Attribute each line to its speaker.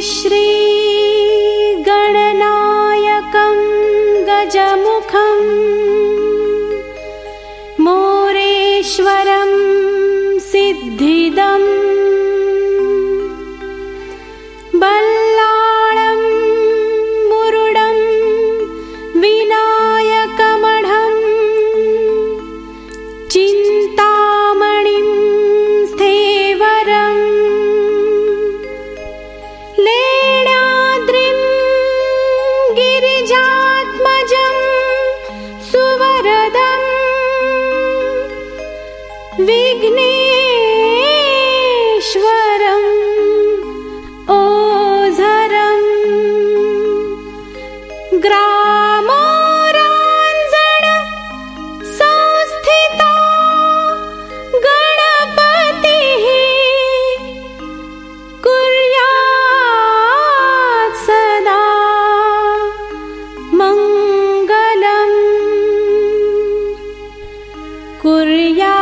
Speaker 1: Shri सुवरदम् विघ्नेश्वरम् ओझरम् ग्रामोराञ्जन कुर्या